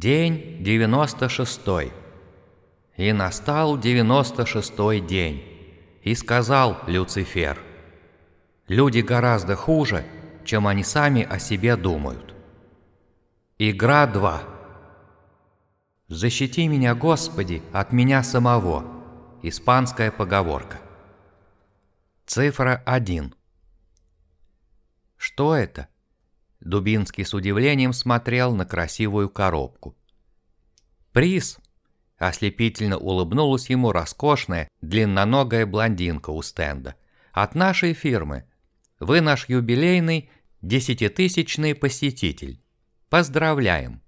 День девяносто шестой. И настал девяносто шестой день. И сказал Люцифер, «Люди гораздо хуже, чем они сами о себе думают». Игра 2. «Защити меня, Господи, от меня самого» Испанская поговорка. Цифра 1. Что это? Дубинский с удивлением смотрел на красивую коробку. «Приз!» – ослепительно улыбнулась ему роскошная, длинноногая блондинка у стенда. «От нашей фирмы. Вы наш юбилейный, десятитысячный посетитель. Поздравляем!»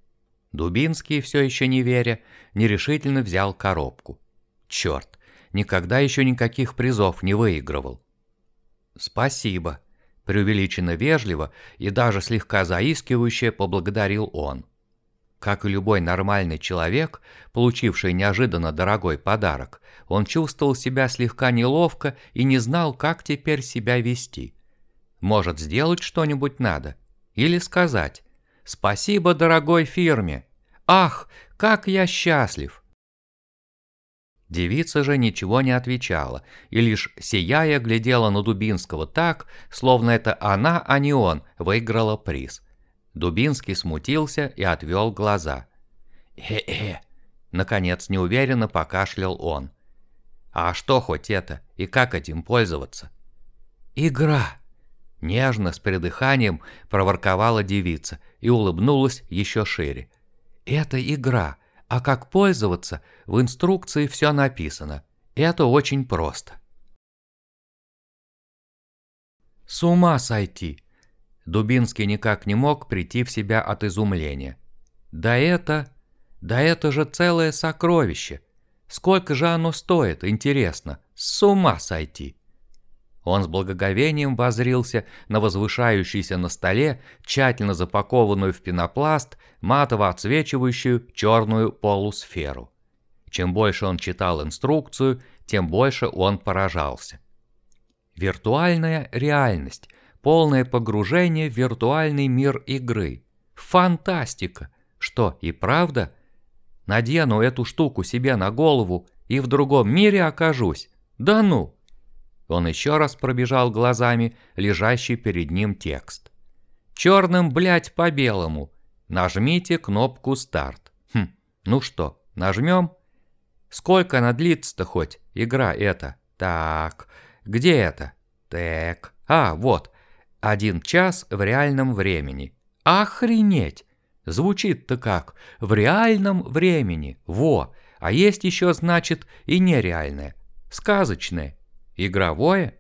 Дубинский, все еще не веря, нерешительно взял коробку. «Черт, никогда еще никаких призов не выигрывал». «Спасибо», преувеличенно вежливо и даже слегка заискивающе поблагодарил он. Как и любой нормальный человек, получивший неожиданно дорогой подарок, он чувствовал себя слегка неловко и не знал, как теперь себя вести. Может, сделать что-нибудь надо? Или сказать «Спасибо дорогой фирме! Ах, как я счастлив!» Девица же ничего не отвечала и лишь сияя глядела на Дубинского так, словно это она, а не он, выиграла приз. Дубинский смутился и отвел глаза. «Э-э!» — наконец неуверенно покашлял он. «А что хоть это? И как этим пользоваться?» «Игра!» Нежно, с придыханием проворковала девица и улыбнулась еще шире. «Это игра!» А как пользоваться, в инструкции все написано. Это очень просто. С ума сойти! Дубинский никак не мог прийти в себя от изумления. Да это... Да это же целое сокровище! Сколько же оно стоит, интересно? С ума сойти! Он с благоговением возрился на возвышающуюся на столе, тщательно запакованную в пенопласт, матово отсвечивающую черную полусферу. Чем больше он читал инструкцию, тем больше он поражался. Виртуальная реальность, полное погружение в виртуальный мир игры. Фантастика! Что, и правда? Надену эту штуку себе на голову и в другом мире окажусь. Да ну! Он еще раз пробежал глазами лежащий перед ним текст. «Черным, блять, по белому. Нажмите кнопку «Старт». Хм, ну что, нажмем? Сколько она длится-то хоть, игра эта? Так, где это? Так, а, вот. Один час в реальном времени. Охренеть! Звучит-то как? В реальном времени. Во! А есть еще, значит, и нереальное. Сказочное. Игровое?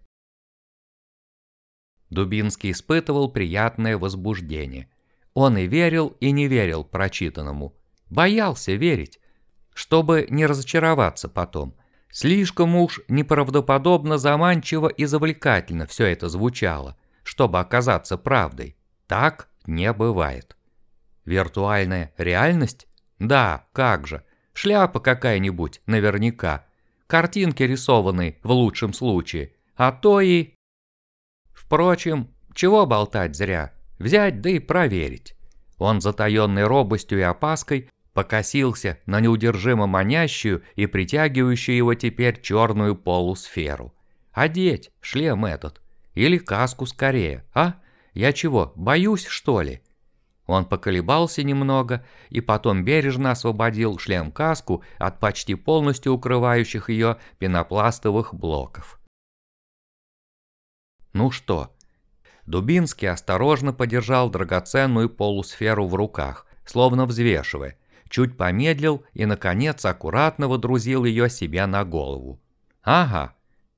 Дубинский испытывал приятное возбуждение. Он и верил, и не верил прочитанному. Боялся верить, чтобы не разочароваться потом. Слишком уж неправдоподобно заманчиво и завлекательно все это звучало, чтобы оказаться правдой. Так не бывает. Виртуальная реальность? Да, как же. Шляпа какая-нибудь, наверняка картинки рисованы в лучшем случае, а то и... Впрочем, чего болтать зря, взять да и проверить. Он затаенной робостью и опаской покосился на неудержимо манящую и притягивающую его теперь черную полусферу. Одеть шлем этот, или каску скорее, а? Я чего, боюсь, что ли? Он поколебался немного и потом бережно освободил шлем-каску от почти полностью укрывающих ее пенопластовых блоков. Ну что? Дубинский осторожно подержал драгоценную полусферу в руках, словно взвешивая, чуть помедлил и, наконец, аккуратно водрузил ее себе на голову. Ага,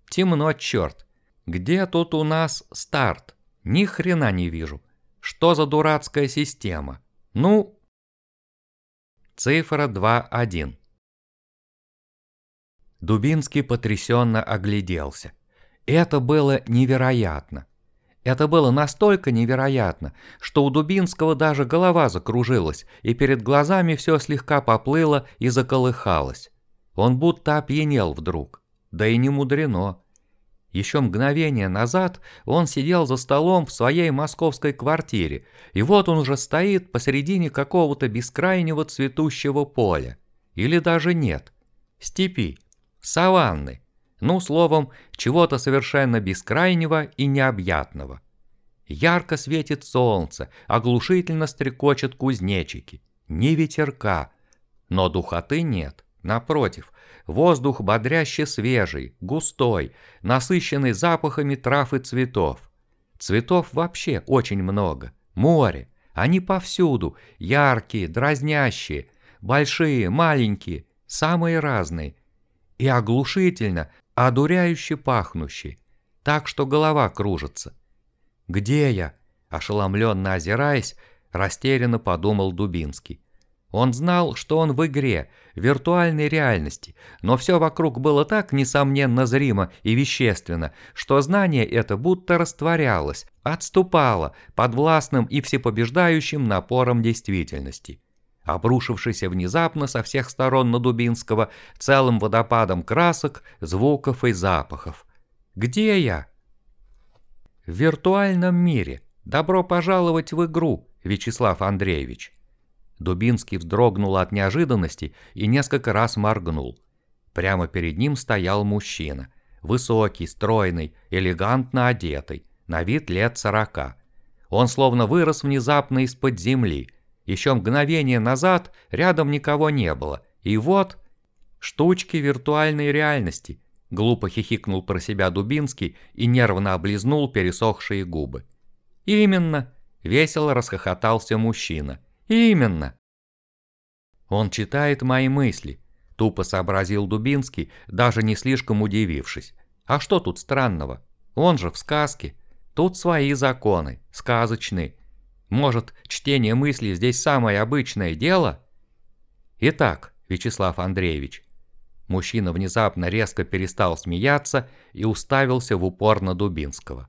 темно, черт. Где тут у нас старт? Ни хрена не вижу. Что за дурацкая система? Ну... Цифра 2.1. Дубинский потрясенно огляделся. Это было невероятно. Это было настолько невероятно, что у Дубинского даже голова закружилась, и перед глазами все слегка поплыло и заколыхалось. Он будто опьянел вдруг. Да и не мудрено. Еще мгновение назад он сидел за столом в своей московской квартире, и вот он уже стоит посередине какого-то бескрайнего цветущего поля. Или даже нет. Степи. Саванны. Ну, словом, чего-то совершенно бескрайнего и необъятного. Ярко светит солнце, оглушительно стрекочет кузнечики. Ни ветерка. Но духоты нет. Напротив, воздух бодряще свежий, густой, насыщенный запахами трав и цветов. Цветов вообще очень много. Море. Они повсюду. Яркие, дразнящие. Большие, маленькие. Самые разные. И оглушительно, одуряюще пахнущие. Так что голова кружится. «Где я?» Ошеломленно озираясь, растерянно подумал Дубинский. Он знал, что он в игре, виртуальной реальности, но все вокруг было так, несомненно, зримо и вещественно, что знание это будто растворялось, отступало под властным и всепобеждающим напором действительности. Обрушившийся внезапно со всех сторон на Дубинского целым водопадом красок, звуков и запахов. «Где я?» «В виртуальном мире. Добро пожаловать в игру, Вячеслав Андреевич». Дубинский вздрогнул от неожиданности и несколько раз моргнул. Прямо перед ним стоял мужчина. Высокий, стройный, элегантно одетый, на вид лет сорока. Он словно вырос внезапно из-под земли. Еще мгновение назад рядом никого не было. И вот... Штучки виртуальной реальности. Глупо хихикнул про себя Дубинский и нервно облизнул пересохшие губы. «Именно!» – весело расхохотался мужчина. «Именно!» «Он читает мои мысли», – тупо сообразил Дубинский, даже не слишком удивившись. «А что тут странного? Он же в сказке. Тут свои законы, сказочные. Может, чтение мыслей здесь самое обычное дело?» «Итак, Вячеслав Андреевич». Мужчина внезапно резко перестал смеяться и уставился в упор на Дубинского.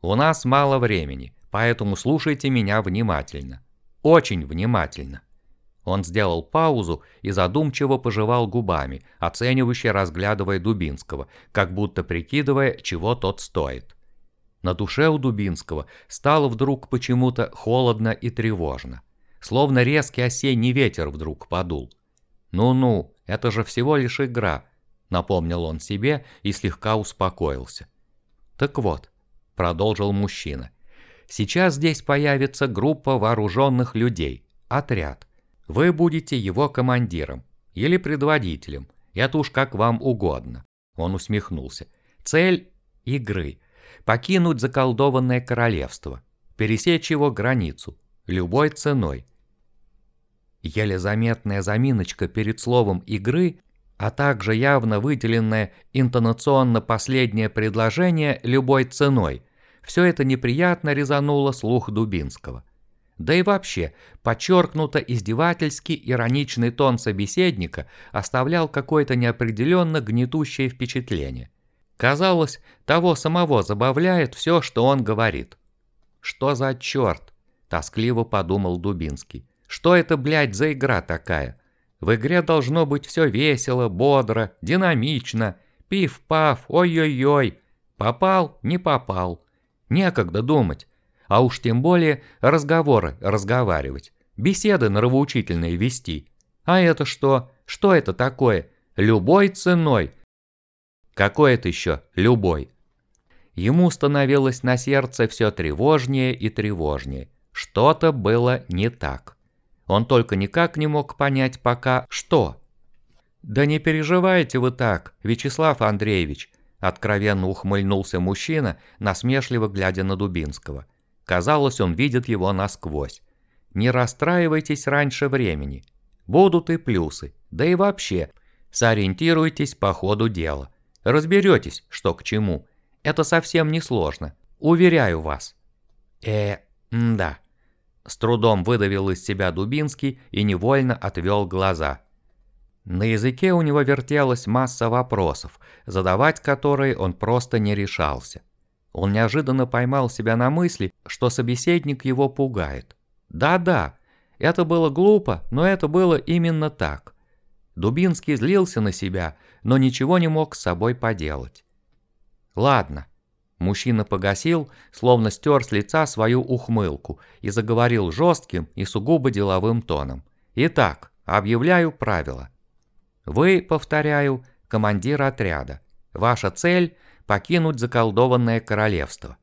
«У нас мало времени, поэтому слушайте меня внимательно. Очень внимательно. Он сделал паузу и задумчиво пожевал губами, оценивающе разглядывая Дубинского, как будто прикидывая, чего тот стоит. На душе у Дубинского стало вдруг почему-то холодно и тревожно. Словно резкий осенний ветер вдруг подул. «Ну-ну, это же всего лишь игра», — напомнил он себе и слегка успокоился. «Так вот», — продолжил мужчина, — Сейчас здесь появится группа вооруженных людей, отряд. Вы будете его командиром или предводителем, это уж как вам угодно. Он усмехнулся. Цель игры – покинуть заколдованное королевство, пересечь его границу, любой ценой. Еле заметная заминочка перед словом «игры», а также явно выделенное интонационно последнее предложение «любой ценой» Все это неприятно резануло слух Дубинского. Да и вообще, подчеркнуто издевательский ироничный тон собеседника оставлял какое-то неопределенно гнетущее впечатление. Казалось, того самого забавляет все, что он говорит. «Что за черт?» – тоскливо подумал Дубинский. «Что это, блядь, за игра такая? В игре должно быть все весело, бодро, динамично. Пиф-паф, ой-ой-ой. Попал, не попал. Некогда думать, а уж тем более разговоры разговаривать, беседы нравоучительные вести. А это что? Что это такое? Любой ценой. Какой это еще любой? Ему становилось на сердце все тревожнее и тревожнее. Что-то было не так. Он только никак не мог понять пока, что. «Да не переживайте вы так, Вячеслав Андреевич», Откровенно ухмыльнулся мужчина, насмешливо глядя на Дубинского. Казалось, он видит его насквозь. Не расстраивайтесь раньше времени. Будут и плюсы. Да и вообще, сориентируйтесь по ходу дела. Разберетесь, что к чему. Это совсем не сложно. Уверяю вас. Э, да. С трудом выдавил из себя Дубинский и невольно отвел глаза. На языке у него вертелась масса вопросов, задавать которые он просто не решался. Он неожиданно поймал себя на мысли, что собеседник его пугает. Да-да, это было глупо, но это было именно так. Дубинский злился на себя, но ничего не мог с собой поделать. Ладно. Мужчина погасил, словно стер с лица свою ухмылку и заговорил жестким и сугубо деловым тоном. Итак, объявляю правила. Вы, повторяю, командир отряда. Ваша цель – покинуть заколдованное королевство.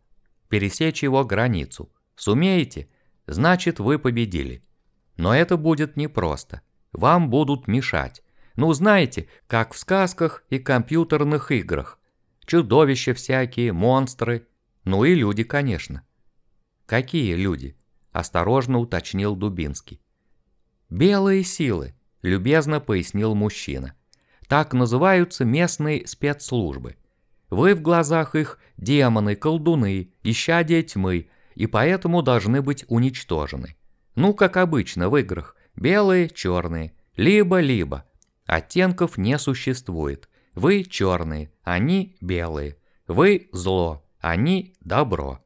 Пересечь его границу. Сумеете? Значит, вы победили. Но это будет непросто. Вам будут мешать. Ну, знаете, как в сказках и компьютерных играх. Чудовища всякие, монстры. Ну и люди, конечно. Какие люди? Осторожно уточнил Дубинский. Белые силы, любезно пояснил мужчина. Так называются местные спецслужбы. Вы в глазах их демоны, колдуны, исчадия тьмы, и поэтому должны быть уничтожены. Ну, как обычно в играх, белые, черные, либо-либо. Оттенков не существует. Вы черные, они белые. Вы зло, они добро.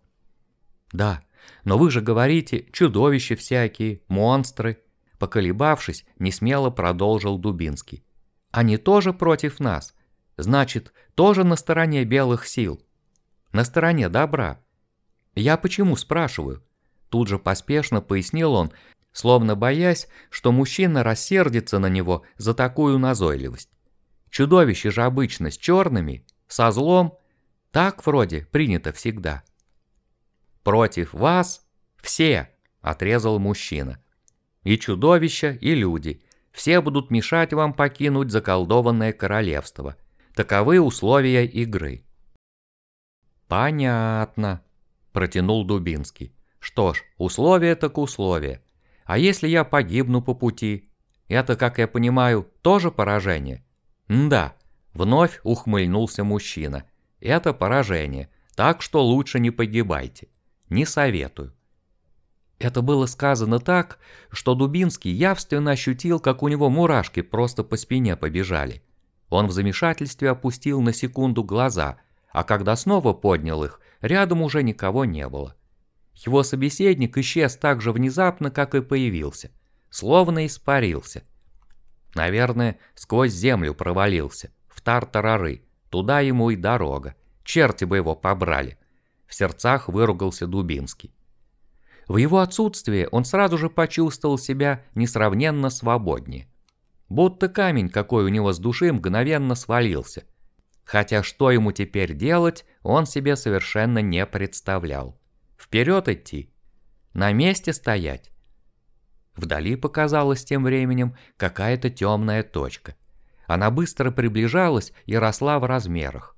Да, но вы же говорите чудовища всякие, монстры. Поколебавшись, несмело продолжил Дубинский. Они тоже против нас. Значит, тоже на стороне белых сил. На стороне добра. Я почему спрашиваю? Тут же поспешно пояснил он, словно боясь, что мужчина рассердится на него за такую назойливость. Чудовище же обычно с черными, со злом, так вроде принято всегда. «Против вас все!» – отрезал мужчина. «И чудовища, и люди. Все будут мешать вам покинуть заколдованное королевство. Таковы условия игры». «Понятно», – протянул Дубинский. «Что ж, условия так условия. А если я погибну по пути? Это, как я понимаю, тоже поражение? да, вновь ухмыльнулся мужчина. Это поражение, так что лучше не погибайте. Не советую. Это было сказано так, что Дубинский явственно ощутил, как у него мурашки просто по спине побежали. Он в замешательстве опустил на секунду глаза, а когда снова поднял их, рядом уже никого не было. Его собеседник исчез так же внезапно, как и появился, словно испарился. Наверное, сквозь землю провалился, в тартарары, туда ему и дорога, черти бы его побрали. В сердцах выругался Дубинский. В его отсутствие он сразу же почувствовал себя несравненно свободнее. Будто камень какой у него с души мгновенно свалился. Хотя что ему теперь делать, он себе совершенно не представлял. Вперед идти. На месте стоять. Вдали показалась тем временем какая-то темная точка. Она быстро приближалась и росла в размерах.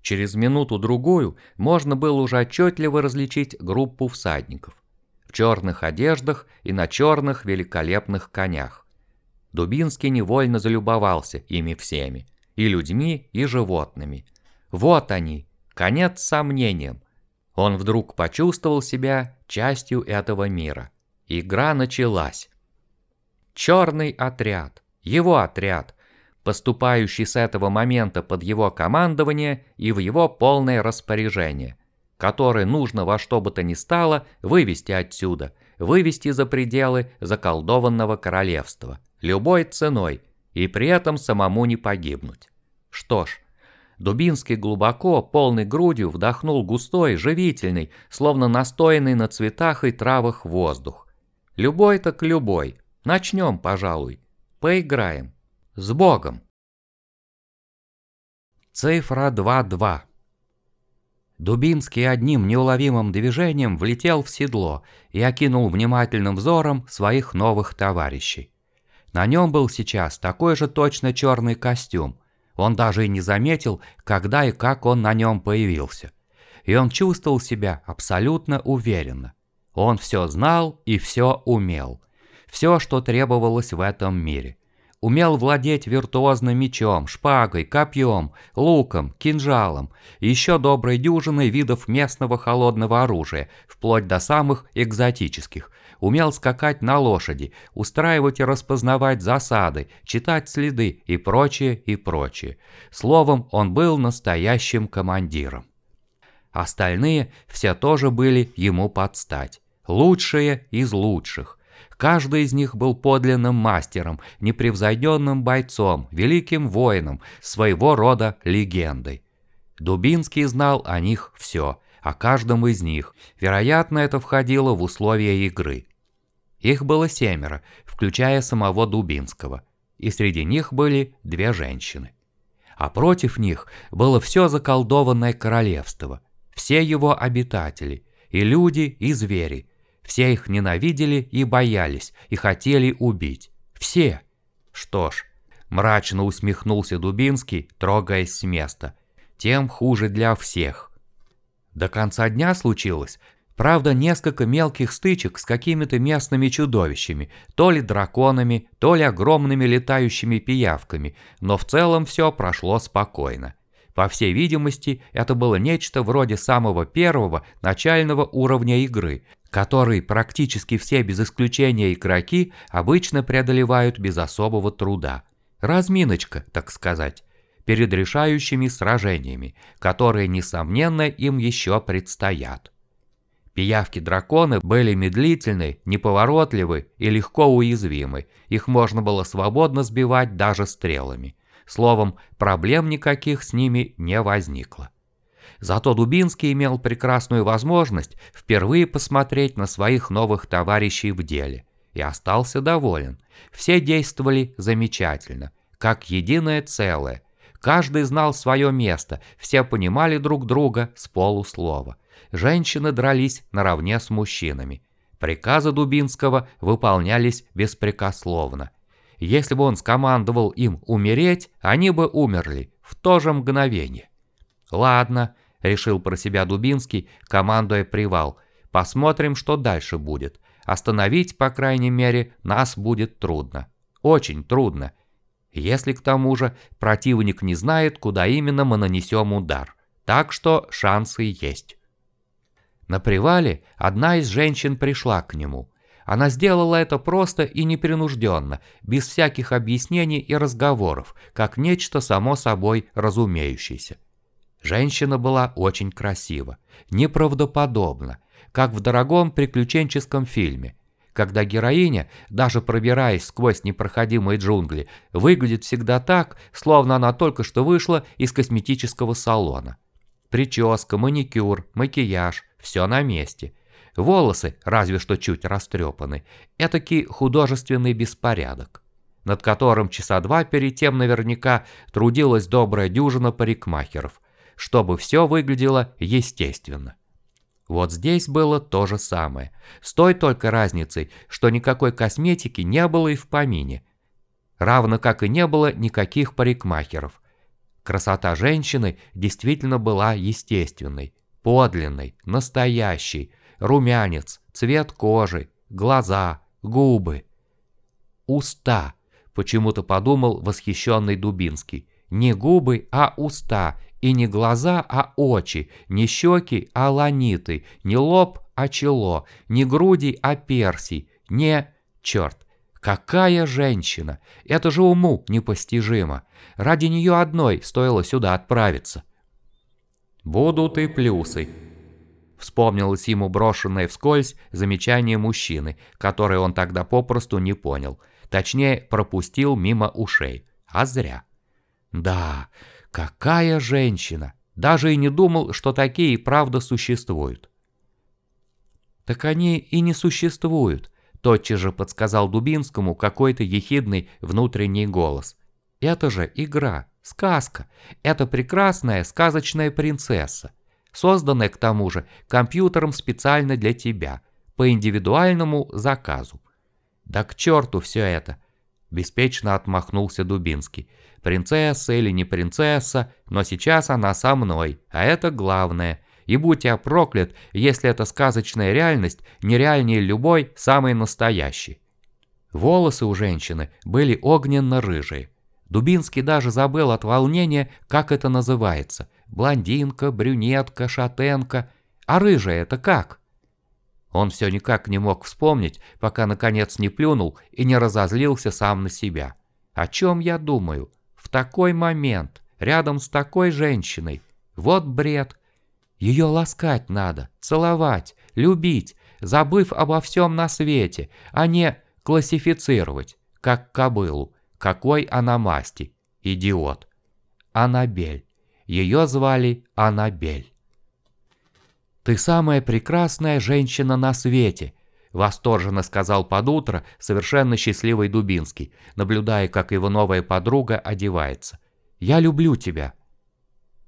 Через минуту-другую можно было уже отчетливо различить группу всадников. В черных одеждах и на черных великолепных конях. Дубинский невольно залюбовался ими всеми. И людьми, и животными. Вот они, конец сомнениям. Он вдруг почувствовал себя частью этого мира. Игра началась. Черный отряд, его отряд, поступающий с этого момента под его командование и в его полное распоряжение, который нужно во что бы то ни стало вывести отсюда, вывести за пределы заколдованного королевства, любой ценой, и при этом самому не погибнуть. Что ж, Дубинский глубоко, полной грудью вдохнул густой, живительный, словно настоянный на цветах и травах воздух. Любой так любой. Начнем, пожалуй. Поиграем. С Богом. Цифра 2-2. Дубинский одним неуловимым движением влетел в седло и окинул внимательным взором своих новых товарищей. На нем был сейчас такой же точно черный костюм, он даже и не заметил, когда и как он на нем появился. И он чувствовал себя абсолютно уверенно. Он все знал и все умел. Все, что требовалось в этом мире. Умел владеть виртуозным мечом, шпагой, копьем, луком, кинжалом и еще доброй дюжиной видов местного холодного оружия, вплоть до самых экзотических. Умел скакать на лошади, устраивать и распознавать засады, читать следы и прочее, и прочее. Словом, он был настоящим командиром. Остальные все тоже были ему под стать. Лучшие из лучших. Каждый из них был подлинным мастером, непревзойденным бойцом, великим воином, своего рода легендой. Дубинский знал о них все, о каждом из них. Вероятно, это входило в условия игры. Их было семеро, включая самого Дубинского, и среди них были две женщины. А против них было все заколдованное королевство, все его обитатели, и люди, и звери. Все их ненавидели и боялись, и хотели убить. Все. Что ж, мрачно усмехнулся Дубинский, трогаясь с места. Тем хуже для всех. До конца дня случилось, правда, несколько мелких стычек с какими-то местными чудовищами, то ли драконами, то ли огромными летающими пиявками, но в целом все прошло спокойно. По всей видимости, это было нечто вроде самого первого начального уровня игры, который практически все без исключения игроки обычно преодолевают без особого труда. Разминочка, так сказать, перед решающими сражениями, которые, несомненно, им еще предстоят. Пиявки-драконы были медлительны, неповоротливы и легко уязвимы, их можно было свободно сбивать даже стрелами. Словом, проблем никаких с ними не возникло. Зато Дубинский имел прекрасную возможность впервые посмотреть на своих новых товарищей в деле и остался доволен. Все действовали замечательно, как единое целое. Каждый знал свое место, все понимали друг друга с полуслова. Женщины дрались наравне с мужчинами. Приказы Дубинского выполнялись беспрекословно – если бы он скомандовал им умереть, они бы умерли в то же мгновение. «Ладно», — решил про себя Дубинский, командуя привал. «Посмотрим, что дальше будет. Остановить, по крайней мере, нас будет трудно. Очень трудно. Если к тому же противник не знает, куда именно мы нанесем удар. Так что шансы есть». На привале одна из женщин пришла к нему. Она сделала это просто и непринужденно, без всяких объяснений и разговоров, как нечто само собой разумеющееся. Женщина была очень красива, неправдоподобна, как в дорогом приключенческом фильме, когда героиня, даже пробираясь сквозь непроходимые джунгли, выглядит всегда так, словно она только что вышла из косметического салона. Прическа, маникюр, макияж – все на месте – Волосы разве что чуть растрепаны. Этакий художественный беспорядок, над которым часа два перед тем наверняка трудилась добрая дюжина парикмахеров, чтобы все выглядело естественно. Вот здесь было то же самое, с той только разницей, что никакой косметики не было и в помине, равно как и не было никаких парикмахеров. Красота женщины действительно была естественной, подлинной, настоящей, румянец, цвет кожи, глаза, губы. Уста, почему-то подумал восхищенный Дубинский. Не губы, а уста, и не глаза, а очи, не щеки, а ланиты, не лоб, а чело, не груди, а перси, не... Черт, какая женщина! Это же уму непостижимо. Ради нее одной стоило сюда отправиться. Будут и плюсы, Вспомнилось ему брошенное вскользь замечание мужчины, которое он тогда попросту не понял. Точнее, пропустил мимо ушей. А зря. Да, какая женщина! Даже и не думал, что такие правда существуют. Так они и не существуют, тотчас же подсказал Дубинскому какой-то ехидный внутренний голос. Это же игра, сказка. Это прекрасная сказочная принцесса созданное к тому же компьютером специально для тебя, по индивидуальному заказу. Да к черту все это! Беспечно отмахнулся Дубинский. Принцесса или не принцесса, но сейчас она со мной, а это главное. И будь я проклят, если эта сказочная реальность нереальнее любой, самой настоящей. Волосы у женщины были огненно-рыжие. Дубинский даже забыл от волнения, как это называется – Блондинка, брюнетка, шатенка. А рыжая это как? Он все никак не мог вспомнить, пока наконец не плюнул и не разозлился сам на себя. О чем я думаю? Такой момент, рядом с такой женщиной. Вот бред. Ее ласкать надо, целовать, любить, забыв обо всем на свете, а не классифицировать, как кобылу, какой она масти. Идиот. Анабель. Ее звали Аннабель. «Ты самая прекрасная женщина на свете», — восторженно сказал под утро совершенно счастливый Дубинский, наблюдая, как его новая подруга одевается. «Я люблю тебя».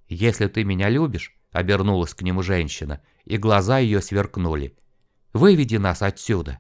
«Если ты меня любишь», — обернулась к нему женщина, и глаза ее сверкнули. «Выведи нас отсюда».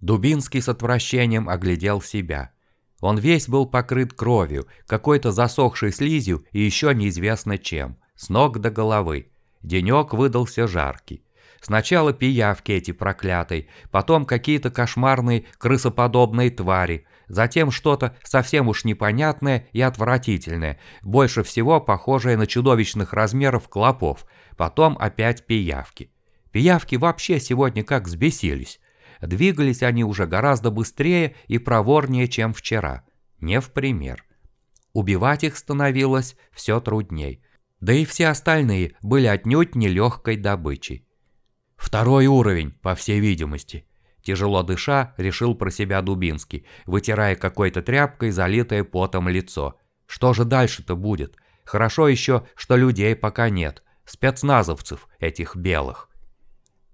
Дубинский с отвращением оглядел себя. Он весь был покрыт кровью, какой-то засохшей слизью и еще неизвестно чем, с ног до головы. Денек выдался жаркий. Сначала пиявки эти проклятые, потом какие-то кошмарные крысоподобные твари, затем что-то совсем уж непонятное и отвратительное, больше всего похожее на чудовищных размеров клопов, потом опять пиявки. Пиявки вообще сегодня как взбесились. Двигались они уже гораздо быстрее и проворнее, чем вчера. Не в пример. Убивать их становилось все трудней. Да и все остальные были отнюдь нелегкой добычей. Второй уровень, по всей видимости. Тяжело дыша, решил про себя Дубинский, вытирая какой-то тряпкой залитое потом лицо. Что же дальше-то будет? Хорошо еще, что людей пока нет. Спецназовцев, этих белых.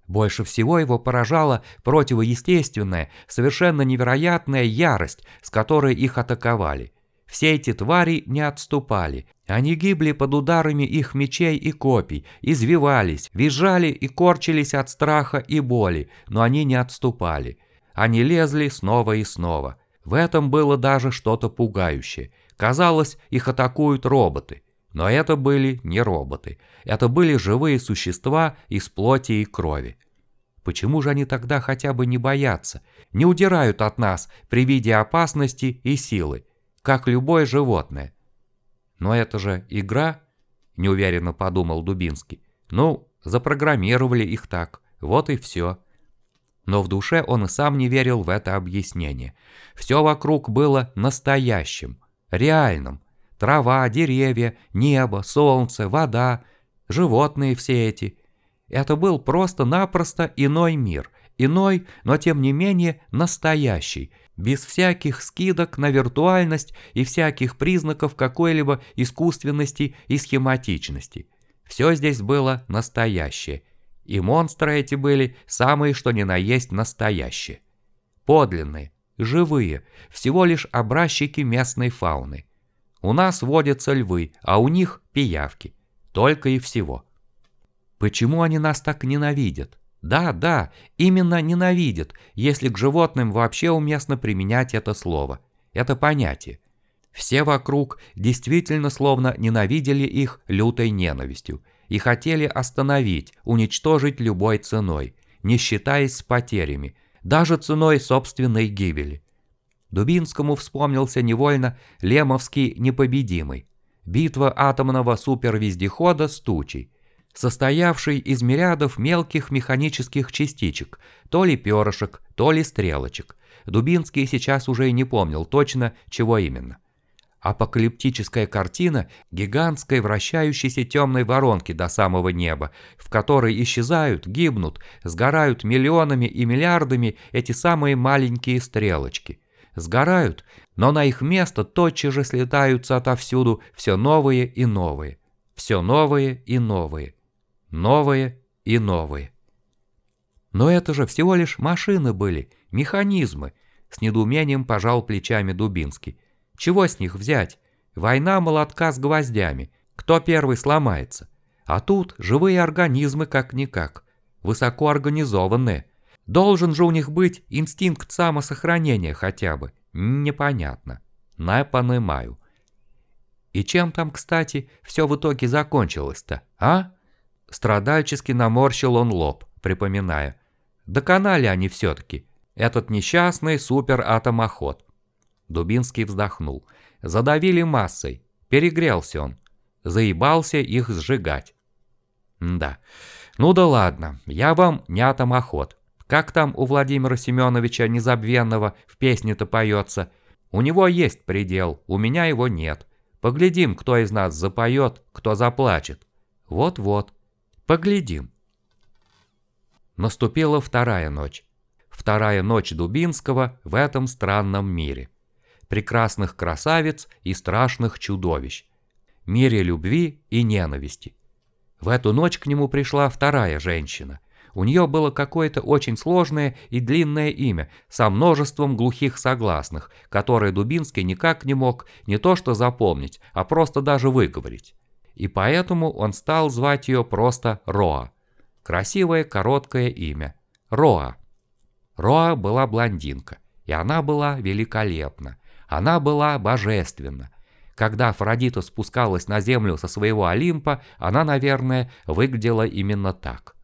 Больше всего его поражала противоестественная, совершенно невероятная ярость, с которой их атаковали. Все эти твари не отступали. Они гибли под ударами их мечей и копий, извивались, визжали и корчились от страха и боли, но они не отступали. Они лезли снова и снова. В этом было даже что-то пугающее. Казалось, их атакуют роботы. Но это были не роботы. Это были живые существа из плоти и крови. Почему же они тогда хотя бы не боятся, не удирают от нас при виде опасности и силы, как любое животное? Но это же игра, неуверенно подумал Дубинский. Ну, запрограммировали их так, вот и все. Но в душе он и сам не верил в это объяснение. Все вокруг было настоящим, реальным, Трава, деревья, небо, солнце, вода, животные все эти. Это был просто-напросто иной мир. Иной, но тем не менее настоящий, без всяких скидок на виртуальность и всяких признаков какой-либо искусственности и схематичности. Все здесь было настоящее. И монстры эти были самые что ни на есть настоящие. Подлинные, живые, всего лишь образчики местной фауны. У нас водятся львы, а у них пиявки. Только и всего. Почему они нас так ненавидят? Да, да, именно ненавидят, если к животным вообще уместно применять это слово. Это понятие. Все вокруг действительно словно ненавидели их лютой ненавистью и хотели остановить, уничтожить любой ценой, не считаясь с потерями, даже ценой собственной гибели. Дубинскому вспомнился невольно Лемовский непобедимый. Битва атомного супервездехода с тучей, состоявший из мириадов мелких механических частичек, то ли перышек, то ли стрелочек. Дубинский сейчас уже и не помнил точно, чего именно. Апокалиптическая картина гигантской вращающейся темной воронки до самого неба, в которой исчезают, гибнут, сгорают миллионами и миллиардами эти самые маленькие стрелочки сгорают, но на их место тотчас же слетаются отовсюду все новые и новые, все новые и новые, новые и новые. Но это же всего лишь машины были, механизмы, с недоумением пожал плечами Дубинский. Чего с них взять? Война молотка с гвоздями, кто первый сломается. А тут живые организмы как-никак, высокоорганизованные, Должен же у них быть инстинкт самосохранения хотя бы. Непонятно. Не понимаю. И чем там, кстати, все в итоге закончилось-то, а? Страдальчески наморщил он лоб, припоминая. Доконали они все-таки. Этот несчастный суператомоход. Дубинский вздохнул. Задавили массой. Перегрелся он. Заебался их сжигать. Да. Ну да ладно, я вам не атомоход. Как там у Владимира Семеновича Незабвенного в песне-то поется? У него есть предел, у меня его нет. Поглядим, кто из нас запоет, кто заплачет. Вот-вот. Поглядим. Наступила вторая ночь. Вторая ночь Дубинского в этом странном мире. Прекрасных красавиц и страшных чудовищ. мире любви и ненависти. В эту ночь к нему пришла вторая женщина. У нее было какое-то очень сложное и длинное имя, со множеством глухих согласных, которые Дубинский никак не мог не то что запомнить, а просто даже выговорить. И поэтому он стал звать ее просто Роа. Красивое короткое имя. Роа. Роа была блондинка, и она была великолепна. Она была божественна. Когда Афродита спускалась на землю со своего Олимпа, она, наверное, выглядела именно так.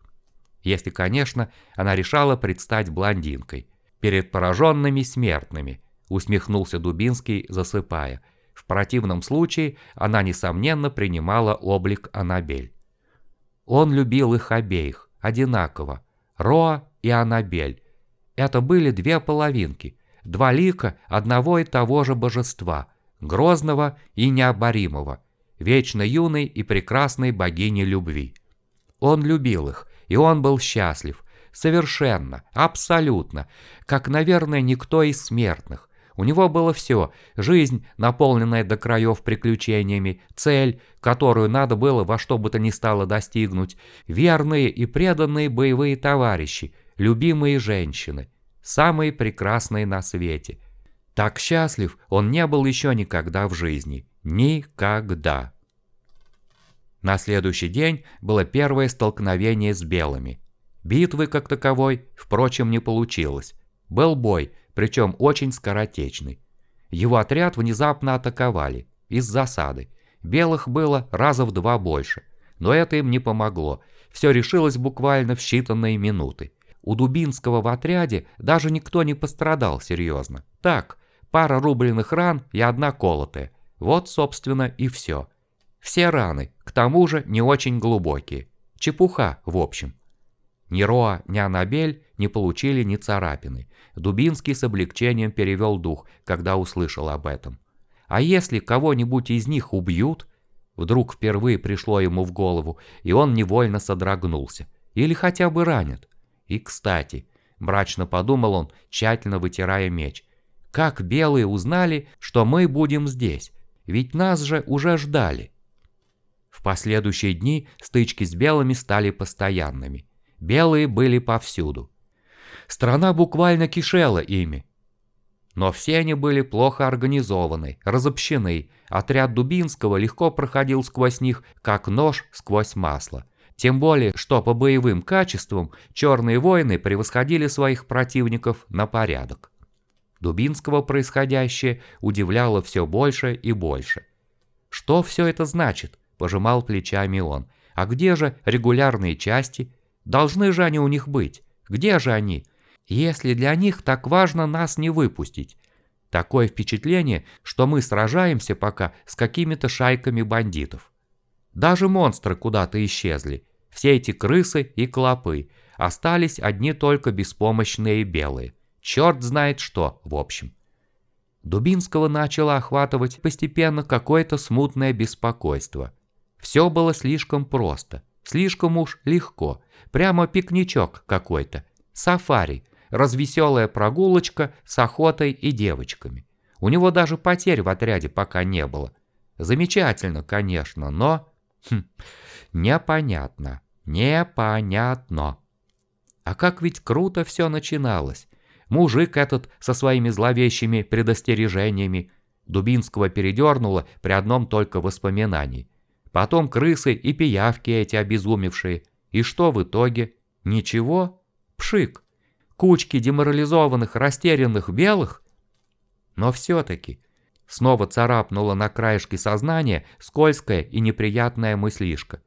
Если, конечно, она решала предстать блондинкой. Перед пораженными смертными, усмехнулся Дубинский, засыпая. В противном случае она, несомненно, принимала облик Анабель. Он любил их обеих, одинаково, Роа и Анабель. Это были две половинки, два лика одного и того же божества, грозного и необоримого, вечно юной и прекрасной богини любви. Он любил их, и он был счастлив, совершенно, абсолютно, как, наверное, никто из смертных. У него было все – жизнь, наполненная до краев приключениями, цель, которую надо было во что бы то ни стало достигнуть, верные и преданные боевые товарищи, любимые женщины, самые прекрасные на свете. Так счастлив он не был еще никогда в жизни. Никогда. На следующий день было первое столкновение с белыми. Битвы как таковой, впрочем, не получилось. Был бой, причем очень скоротечный. Его отряд внезапно атаковали, из засады. Белых было раза в два больше. Но это им не помогло. Все решилось буквально в считанные минуты. У Дубинского в отряде даже никто не пострадал серьезно. Так, пара рубленых ран и одна колотая. Вот, собственно, и все. Все раны, к тому же не очень глубокие. Чепуха, в общем. Ни Роа, ни Анабель не получили ни царапины. Дубинский с облегчением перевел дух, когда услышал об этом. А если кого-нибудь из них убьют? Вдруг впервые пришло ему в голову, и он невольно содрогнулся. Или хотя бы ранят. И кстати, мрачно подумал он, тщательно вытирая меч. Как белые узнали, что мы будем здесь? Ведь нас же уже ждали. В последующие дни стычки с белыми стали постоянными. Белые были повсюду. Страна буквально кишела ими. Но все они были плохо организованы, разобщены. Отряд Дубинского легко проходил сквозь них, как нож сквозь масло. Тем более, что по боевым качествам черные воины превосходили своих противников на порядок. Дубинского происходящее удивляло все больше и больше. Что все это значит? Пожимал плечами он. А где же регулярные части? Должны же они у них быть. Где же они? Если для них так важно нас не выпустить. Такое впечатление, что мы сражаемся пока с какими-то шайками бандитов. Даже монстры куда-то исчезли. Все эти крысы и клопы. Остались одни только беспомощные белые. Черт знает что, в общем. Дубинского начало охватывать постепенно какое-то смутное беспокойство. Все было слишком просто, слишком уж легко. Прямо пикничок какой-то. Сафари, развеселая прогулочка с охотой и девочками. У него даже потерь в отряде пока не было. Замечательно, конечно, но... Хм, непонятно, непонятно. А как ведь круто все начиналось. Мужик этот со своими зловещими предостережениями. Дубинского передернуло при одном только воспоминании. Потом крысы и пиявки эти обезумевшие. И что в итоге? Ничего? Пшик. Кучки деморализованных, растерянных белых? Но все-таки снова царапнула на краешке сознания скользкая и неприятная мыслишка.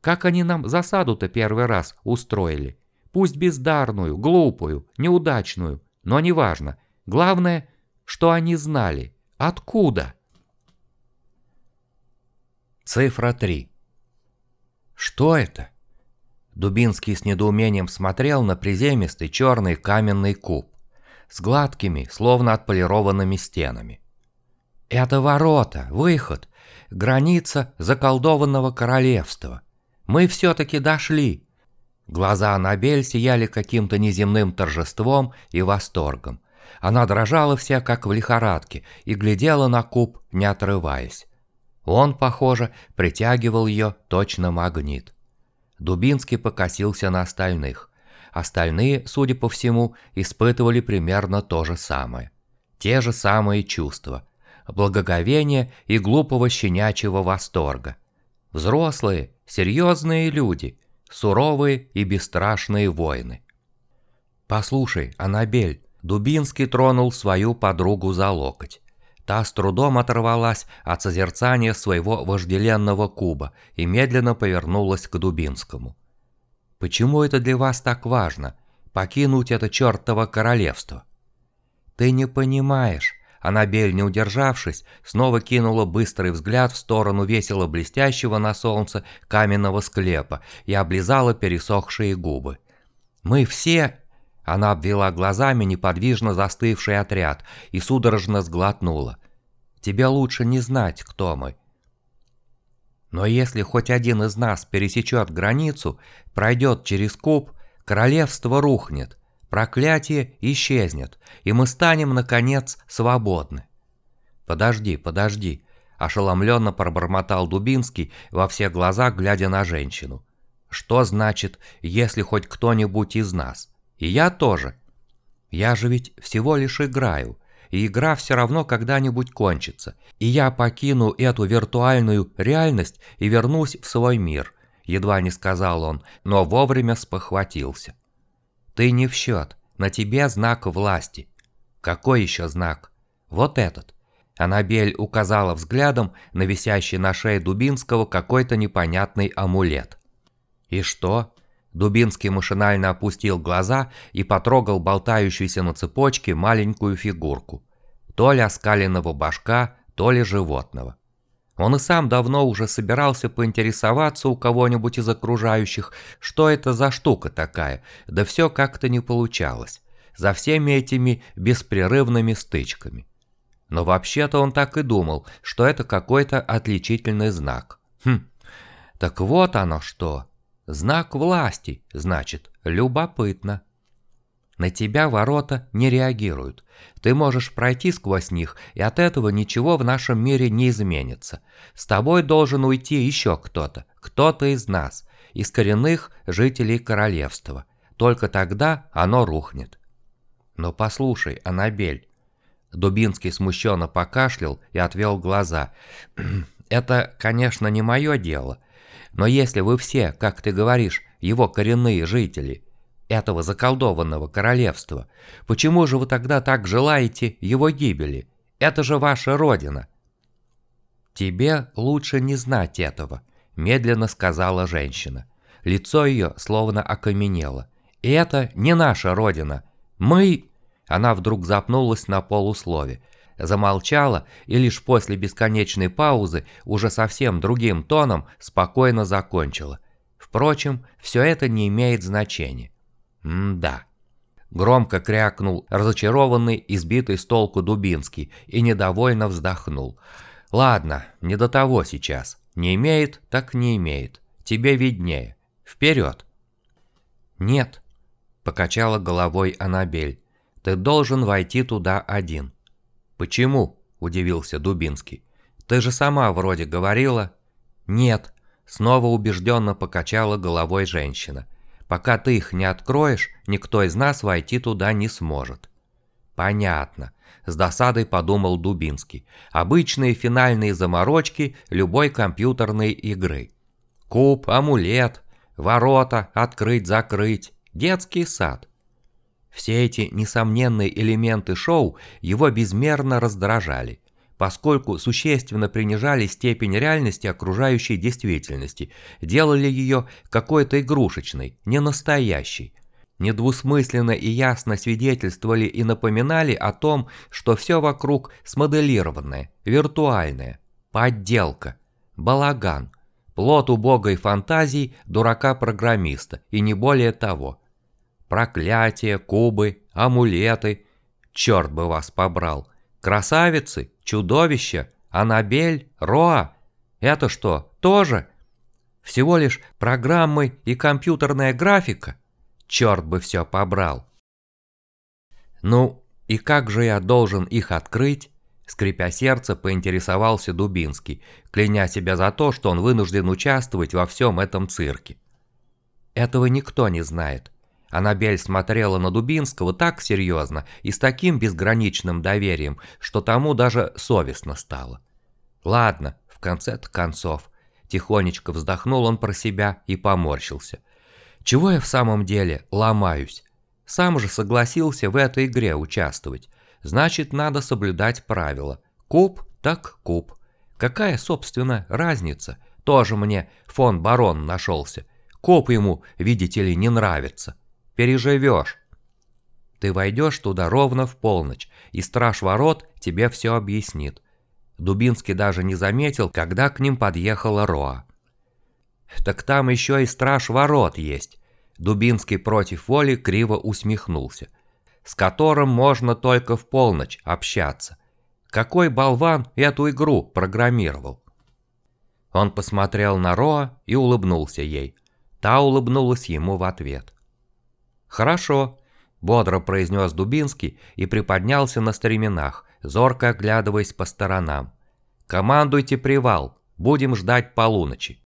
Как они нам засаду-то первый раз устроили? Пусть бездарную, глупую, неудачную, но неважно. Главное, что они знали. Откуда? Цифра 3. Что это? Дубинский с недоумением смотрел на приземистый черный каменный куб с гладкими, словно отполированными стенами. Это ворота, выход, граница заколдованного королевства. Мы все-таки дошли. Глаза Анабель сияли каким-то неземным торжеством и восторгом. Она дрожала вся, как в лихорадке, и глядела на куб, не отрываясь. Он, похоже, притягивал ее точно магнит. Дубинский покосился на остальных. Остальные, судя по всему, испытывали примерно то же самое. Те же самые чувства. Благоговение и глупого щенячьего восторга. Взрослые, серьезные люди, суровые и бесстрашные воины. «Послушай, Анабель», Дубинский тронул свою подругу за локоть. Та с трудом оторвалась от созерцания своего вожделенного куба и медленно повернулась к Дубинскому. «Почему это для вас так важно? Покинуть это чертово королевство?» «Ты не понимаешь». Аннабель, не удержавшись, снова кинула быстрый взгляд в сторону весело блестящего на солнце каменного склепа и облизала пересохшие губы. «Мы все она обвела глазами неподвижно застывший отряд и судорожно сглотнула. «Тебе лучше не знать, кто мы». Но если хоть один из нас пересечет границу, пройдет через куб, королевство рухнет, проклятие исчезнет, и мы станем, наконец, свободны. «Подожди, подожди», – ошеломленно пробормотал Дубинский во все глаза, глядя на женщину. «Что значит, если хоть кто-нибудь из нас?» И я тоже. Я же ведь всего лишь играю, и игра все равно когда-нибудь кончится, и я покину эту виртуальную реальность и вернусь в свой мир, едва не сказал он, но вовремя спохватился. Ты не в счет, на тебе знак власти. Какой еще знак? Вот этот. Анабель указала взглядом на висящий на шее Дубинского какой-то непонятный амулет. И что? Дубинский машинально опустил глаза и потрогал болтающуюся на цепочке маленькую фигурку. То ли оскаленного башка, то ли животного. Он и сам давно уже собирался поинтересоваться у кого-нибудь из окружающих, что это за штука такая, да все как-то не получалось, за всеми этими беспрерывными стычками. Но вообще-то он так и думал, что это какой-то отличительный знак. Хм, так вот оно что. Знак власти, значит, любопытно. На тебя ворота не реагируют. Ты можешь пройти сквозь них, и от этого ничего в нашем мире не изменится. С тобой должен уйти еще кто-то, кто-то из нас, из коренных жителей королевства. Только тогда оно рухнет. Но послушай, Анабель. Дубинский смущенно покашлял и отвел глаза. Это, конечно, не мое дело. Но если вы все, как ты говоришь, его коренные жители этого заколдованного королевства, почему же вы тогда так желаете его гибели? Это же ваша родина. Тебе лучше не знать этого, медленно сказала женщина. Лицо ее словно окаменело. И это не наша родина. Мы... Она вдруг запнулась на полуслове замолчала и лишь после бесконечной паузы уже совсем другим тоном спокойно закончила. Впрочем, все это не имеет значения. М-да. Громко крякнул разочарованный, избитый с толку Дубинский и недовольно вздохнул. «Ладно, не до того сейчас. Не имеет, так не имеет. Тебе виднее. Вперед!» «Нет», — покачала головой Анабель. «Ты должен войти туда один. «Почему?» – удивился Дубинский. «Ты же сама вроде говорила». «Нет», – снова убежденно покачала головой женщина. «Пока ты их не откроешь, никто из нас войти туда не сможет». «Понятно», – с досадой подумал Дубинский. «Обычные финальные заморочки любой компьютерной игры. Куб, амулет, ворота, открыть-закрыть, детский сад». Все эти несомненные элементы шоу его безмерно раздражали, поскольку существенно принижали степень реальности окружающей действительности, делали ее какой-то игрушечной, ненастоящей. Недвусмысленно и ясно свидетельствовали и напоминали о том, что все вокруг смоделированное, виртуальное, подделка, балаган, плод убогой фантазии дурака-программиста и не более того – проклятия, кубы, амулеты. Черт бы вас побрал. Красавицы, чудовища, Анабель, Роа. Это что, тоже? Всего лишь программы и компьютерная графика? Черт бы все побрал. Ну, и как же я должен их открыть? Скрипя сердце, поинтересовался Дубинский, кляня себя за то, что он вынужден участвовать во всем этом цирке. Этого никто не знает. Аннабель смотрела на Дубинского так серьезно и с таким безграничным доверием, что тому даже совестно стало. Ладно, в конце-то концов. Тихонечко вздохнул он про себя и поморщился. Чего я в самом деле ломаюсь? Сам же согласился в этой игре участвовать. Значит, надо соблюдать правила. Куб так куб. Какая, собственно, разница? Тоже мне фон барон нашелся. Коп ему, видите ли, не нравится. Переживешь. Ты войдешь туда ровно в полночь, и страж ворот тебе все объяснит. Дубинский даже не заметил, когда к ним подъехала Роа. Так там еще и страж ворот есть. Дубинский против воли криво усмехнулся. С которым можно только в полночь общаться. Какой болван эту игру программировал? Он посмотрел на Роа и улыбнулся ей. Та улыбнулась ему в ответ. «Хорошо», – бодро произнес Дубинский и приподнялся на стременах, зорко оглядываясь по сторонам. «Командуйте привал, будем ждать полуночи».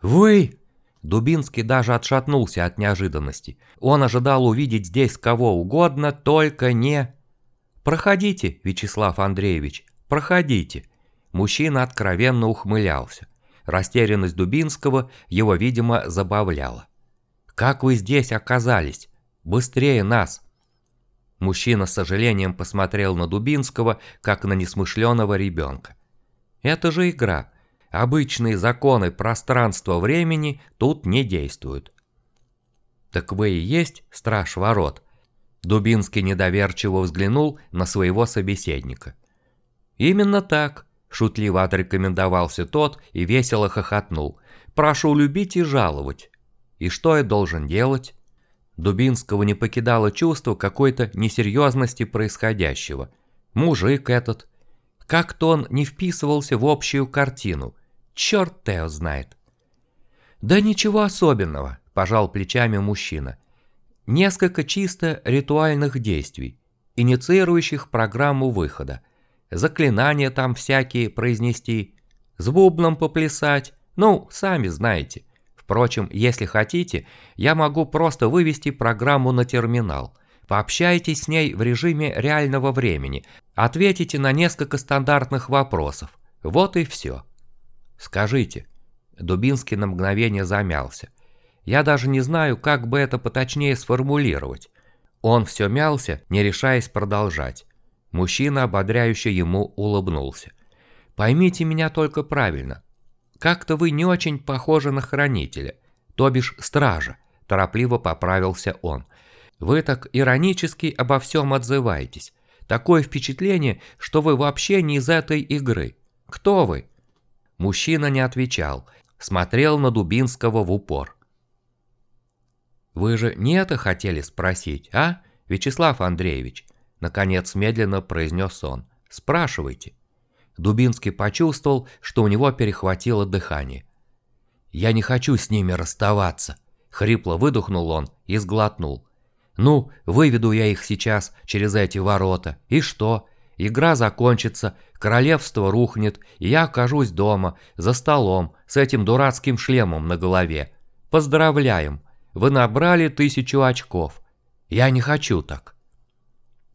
«Вы!» Дубинский даже отшатнулся от неожиданности. Он ожидал увидеть здесь кого угодно, только не... «Проходите, Вячеслав Андреевич, проходите». Мужчина откровенно ухмылялся. Растерянность Дубинского его, видимо, забавляла. «Как вы здесь оказались? Быстрее нас!» Мужчина с сожалением посмотрел на Дубинского, как на несмышленого ребенка. «Это же игра. Обычные законы пространства-времени тут не действуют». «Так вы и есть страж ворот?» Дубинский недоверчиво взглянул на своего собеседника. «Именно так», – шутливо отрекомендовался тот и весело хохотнул. «Прошу любить и жаловать. И что я должен делать?» Дубинского не покидало чувство какой-то несерьезности происходящего. Мужик этот. Как-то он не вписывался в общую картину. Черт Тео знает. «Да ничего особенного», – пожал плечами мужчина. «Несколько чисто ритуальных действий, инициирующих программу выхода. Заклинания там всякие произнести, с бубном поплясать, ну, сами знаете. Впрочем, если хотите, я могу просто вывести программу на терминал. Пообщайтесь с ней в режиме реального времени, ответите на несколько стандартных вопросов. Вот и все. Скажите. Дубинский на мгновение замялся. Я даже не знаю, как бы это поточнее сформулировать. Он все мялся, не решаясь продолжать. Мужчина, ободряюще ему улыбнулся. «Поймите меня только правильно. Как-то вы не очень похожи на хранителя, то бишь стража, торопливо поправился он. Вы так иронически обо всем отзываетесь. Такое впечатление, что вы вообще не из этой игры. Кто вы? Мужчина не отвечал, смотрел на Дубинского в упор. Вы же не это хотели спросить, а, Вячеслав Андреевич? Наконец медленно произнес он. Спрашивайте. Дубинский почувствовал, что у него перехватило дыхание. «Я не хочу с ними расставаться», — хрипло выдохнул он и сглотнул. «Ну, выведу я их сейчас через эти ворота. И что? Игра закончится, королевство рухнет, и я окажусь дома, за столом, с этим дурацким шлемом на голове. Поздравляем, вы набрали тысячу очков. Я не хочу так».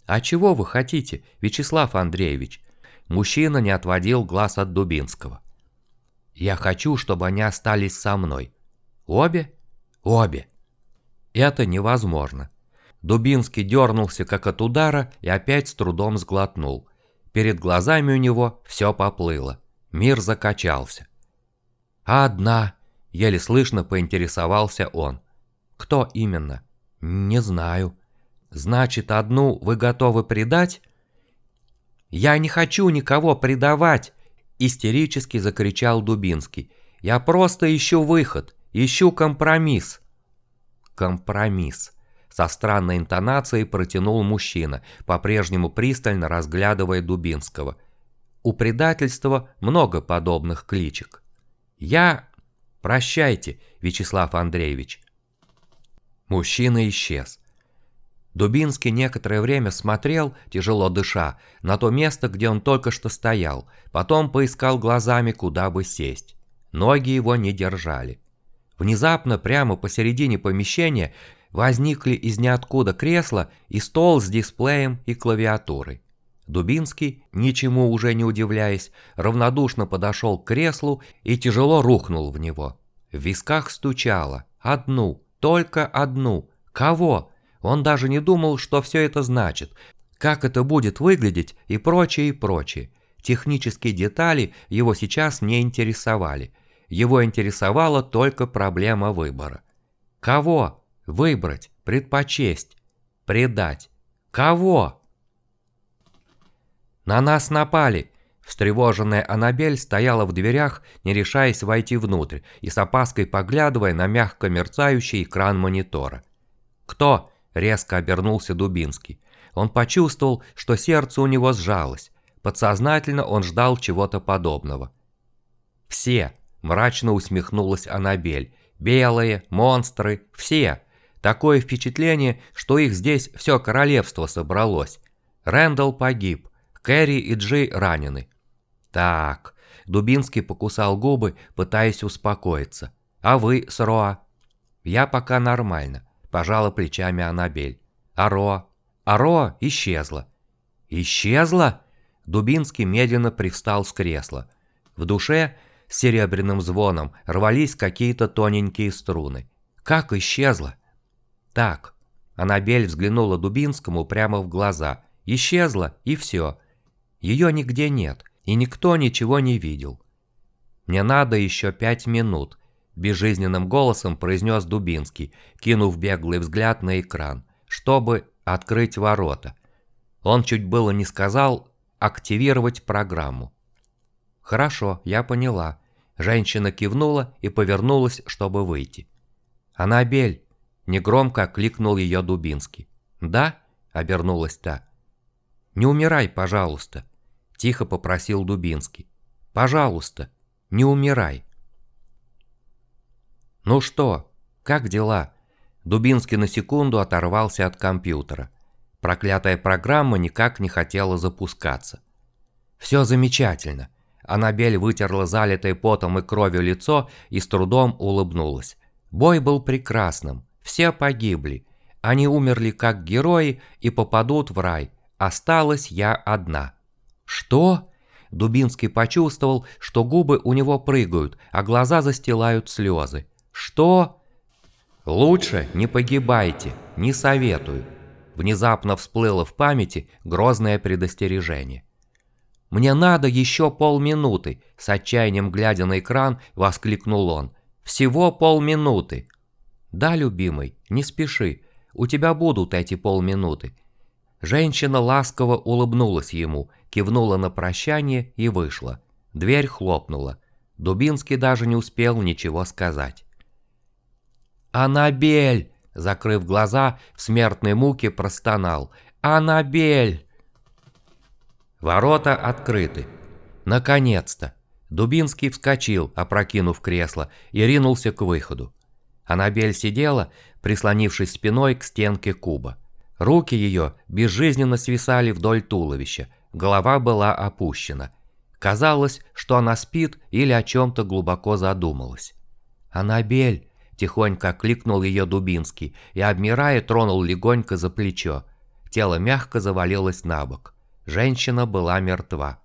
«А чего вы хотите, Вячеслав Андреевич?» Мужчина не отводил глаз от Дубинского. «Я хочу, чтобы они остались со мной. Обе? Обе!» «Это невозможно». Дубинский дернулся как от удара и опять с трудом сглотнул. Перед глазами у него все поплыло. Мир закачался. «А одна?» – еле слышно поинтересовался он. «Кто именно?» «Не знаю». «Значит, одну вы готовы предать?» «Я не хочу никого предавать!» – истерически закричал Дубинский. «Я просто ищу выход, ищу компромисс!» «Компромисс!» – со странной интонацией протянул мужчина, по-прежнему пристально разглядывая Дубинского. «У предательства много подобных кличек. Я... Прощайте, Вячеслав Андреевич!» Мужчина исчез. Дубинский некоторое время смотрел, тяжело дыша, на то место, где он только что стоял, потом поискал глазами, куда бы сесть. Ноги его не держали. Внезапно, прямо посередине помещения, возникли из ниоткуда кресла и стол с дисплеем и клавиатурой. Дубинский, ничему уже не удивляясь, равнодушно подошел к креслу и тяжело рухнул в него. В висках стучало. Одну, только одну. Кого? Он даже не думал, что все это значит, как это будет выглядеть и прочее, и прочее. Технические детали его сейчас не интересовали. Его интересовала только проблема выбора. Кого выбрать, предпочесть, предать? Кого? На нас напали. Встревоженная Анабель стояла в дверях, не решаясь войти внутрь и с опаской поглядывая на мягко мерцающий экран монитора. «Кто?» Резко обернулся Дубинский. Он почувствовал, что сердце у него сжалось. Подсознательно он ждал чего-то подобного. «Все!» – мрачно усмехнулась Анабель. «Белые, монстры, все!» Такое впечатление, что их здесь все королевство собралось. Рэндалл погиб, Кэрри и Джей ранены. Так, Дубинский покусал губы, пытаясь успокоиться. А вы, Сроа? Я пока нормально пожала плечами Анабель. Аро. Аро исчезла. Исчезла? Дубинский медленно привстал с кресла. В душе с серебряным звоном рвались какие-то тоненькие струны. Как исчезла? Так. Анабель взглянула Дубинскому прямо в глаза. Исчезла, и все. Ее нигде нет, и никто ничего не видел. Мне надо еще пять минут, Безжизненным голосом произнес Дубинский, кинув беглый взгляд на экран, чтобы открыть ворота. Он чуть было не сказал «активировать программу». «Хорошо, я поняла». Женщина кивнула и повернулась, чтобы выйти. «Анабель!» – негромко окликнул ее Дубинский. «Да?» – обернулась та. «Не умирай, пожалуйста», – тихо попросил Дубинский. «Пожалуйста, не умирай». «Ну что, как дела?» Дубинский на секунду оторвался от компьютера. Проклятая программа никак не хотела запускаться. «Все замечательно». Анабель вытерла залитое потом и кровью лицо и с трудом улыбнулась. Бой был прекрасным. Все погибли. Они умерли как герои и попадут в рай. Осталась я одна. «Что?» Дубинский почувствовал, что губы у него прыгают, а глаза застилают слезы. «Что?» «Лучше не погибайте, не советую». Внезапно всплыло в памяти грозное предостережение. «Мне надо еще полминуты», – с отчаянием глядя на экран, воскликнул он. «Всего полминуты». «Да, любимый, не спеши, у тебя будут эти полминуты». Женщина ласково улыбнулась ему, кивнула на прощание и вышла. Дверь хлопнула. Дубинский даже не успел ничего сказать. «Анабель!» Закрыв глаза, в смертной муке простонал. «Анабель!» Ворота открыты. Наконец-то! Дубинский вскочил, опрокинув кресло, и ринулся к выходу. Анабель сидела, прислонившись спиной к стенке куба. Руки ее безжизненно свисали вдоль туловища, голова была опущена. Казалось, что она спит или о чем-то глубоко задумалась. «Анабель!» Тихонько кликнул ее Дубинский и, обмирая, тронул легонько за плечо. Тело мягко завалилось на бок. Женщина была мертва.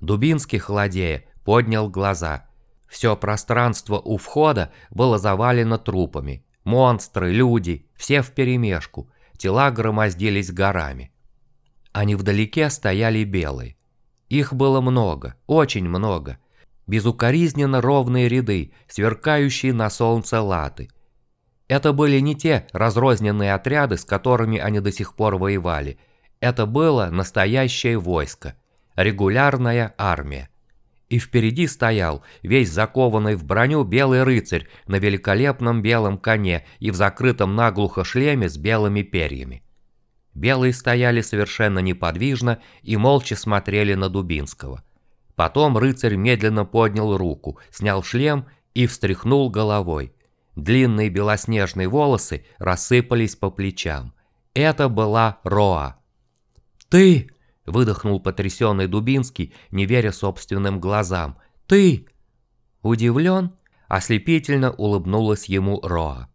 Дубинский, холодея, поднял глаза. Все пространство у входа было завалено трупами. Монстры, люди, все вперемешку. Тела громоздились горами. Они вдалеке стояли белые. Их было много, очень много безукоризненно ровные ряды, сверкающие на солнце латы. Это были не те разрозненные отряды, с которыми они до сих пор воевали. Это было настоящее войско, регулярная армия. И впереди стоял весь закованный в броню белый рыцарь на великолепном белом коне и в закрытом наглухо шлеме с белыми перьями. Белые стояли совершенно неподвижно и молча смотрели на Дубинского – Потом рыцарь медленно поднял руку, снял шлем и встряхнул головой. Длинные белоснежные волосы рассыпались по плечам. Это была Роа. «Ты!» – выдохнул потрясенный Дубинский, не веря собственным глазам. «Ты!» Удивлен, ослепительно улыбнулась ему Роа.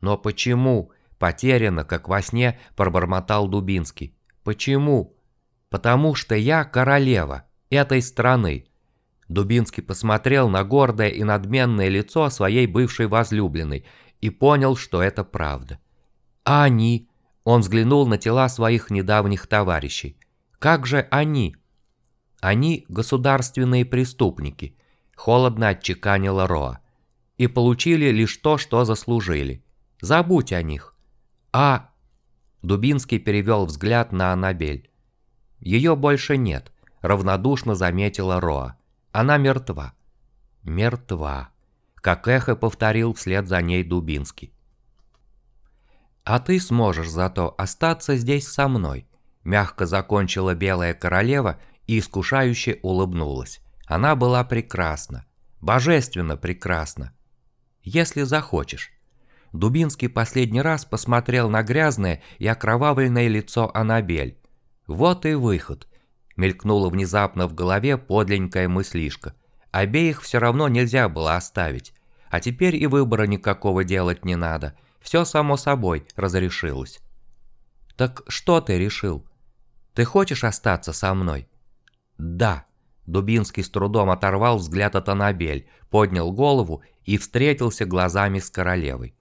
«Но почему?» – потерянно, как во сне, пробормотал Дубинский. «Почему?» «Потому что я королева этой страны». Дубинский посмотрел на гордое и надменное лицо своей бывшей возлюбленной и понял, что это правда. «А они?» Он взглянул на тела своих недавних товарищей. «Как же они?» «Они государственные преступники», – холодно отчеканила Роа. «И получили лишь то, что заслужили. Забудь о них». «А...» Дубинский перевел взгляд на Анабель. «Ее больше нет», – равнодушно заметила Роа. «Она мертва». «Мертва», – как эхо повторил вслед за ней Дубинский. «А ты сможешь зато остаться здесь со мной», – мягко закончила Белая Королева и искушающе улыбнулась. Она была прекрасна, божественно прекрасна. «Если захочешь». Дубинский последний раз посмотрел на грязное и окровавленное лицо Анабель. «Вот и выход», – мелькнула внезапно в голове подленькая мыслишка. Обеих все равно нельзя было оставить. А теперь и выбора никакого делать не надо – все само собой разрешилось. «Так что ты решил? Ты хочешь остаться со мной?» «Да». Дубинский с трудом оторвал взгляд от Анабель, поднял голову и встретился глазами с королевой.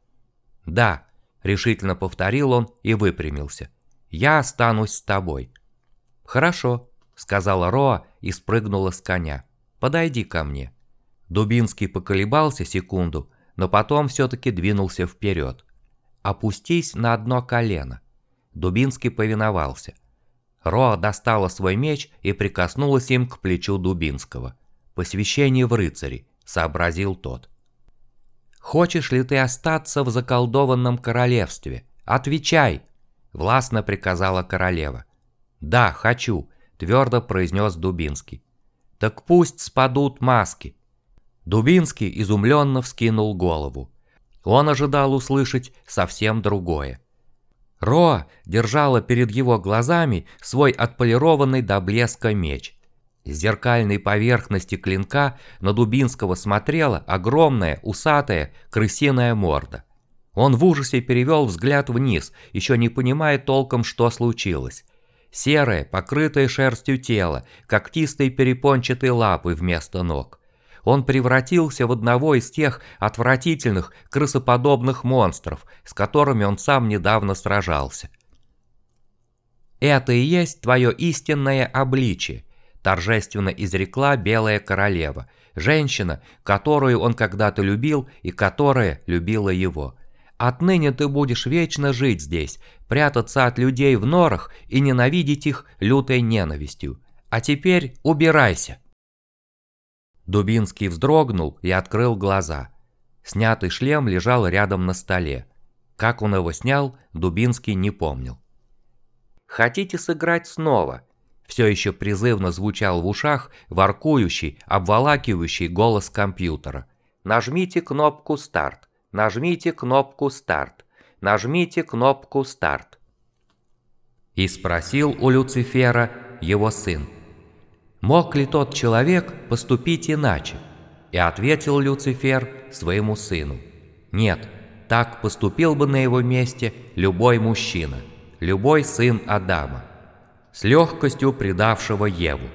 «Да», — решительно повторил он и выпрямился. «Я останусь с тобой». «Хорошо», — сказала Роа и спрыгнула с коня. «Подойди ко мне». Дубинский поколебался секунду, но потом все-таки двинулся вперед. «Опустись на одно колено». Дубинский повиновался. Роа достала свой меч и прикоснулась им к плечу Дубинского. «Посвящение в рыцари», — сообразил тот. «Хочешь ли ты остаться в заколдованном королевстве? Отвечай!» — властно приказала королева. «Да, хочу», — твердо произнес Дубинский. «Так пусть спадут маски». Дубинский изумленно вскинул голову. Он ожидал услышать совсем другое. Ро держала перед его глазами свой отполированный до блеска меч. С зеркальной поверхности клинка на Дубинского смотрела огромная, усатая, крысиная морда. Он в ужасе перевел взгляд вниз, еще не понимая толком, что случилось. Серое, покрытое шерстью тело, когтистые перепончатые лапы вместо ног он превратился в одного из тех отвратительных, крысоподобных монстров, с которыми он сам недавно сражался. «Это и есть твое истинное обличие», – торжественно изрекла Белая Королева, женщина, которую он когда-то любил и которая любила его. «Отныне ты будешь вечно жить здесь, прятаться от людей в норах и ненавидеть их лютой ненавистью. А теперь убирайся!» Дубинский вздрогнул и открыл глаза. Снятый шлем лежал рядом на столе. Как он его снял, Дубинский не помнил. «Хотите сыграть снова?» Все еще призывно звучал в ушах воркующий, обволакивающий голос компьютера. «Нажмите кнопку «Старт», нажмите кнопку «Старт», нажмите кнопку «Старт». И спросил у Люцифера его сын. Мог ли тот человек поступить иначе? И ответил Люцифер своему сыну. Нет, так поступил бы на его месте любой мужчина, любой сын Адама, с легкостью предавшего Еву.